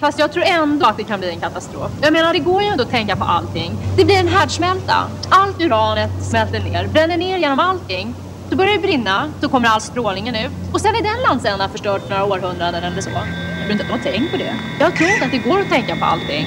Fast jag tror ändå att det kan bli en katastrof. Jag menar, det går ju ändå att tänka på allting. Det blir en härdsmälta. Allt uranet smälter ner, bränner ner genom allting. Då börjar det brinna, då kommer all strålningen ut. Och sen är den landsändan förstörd för några århundraden eller så. Jag tror inte att de har tänkt på det. Jag tror inte att det går att tänka på allting.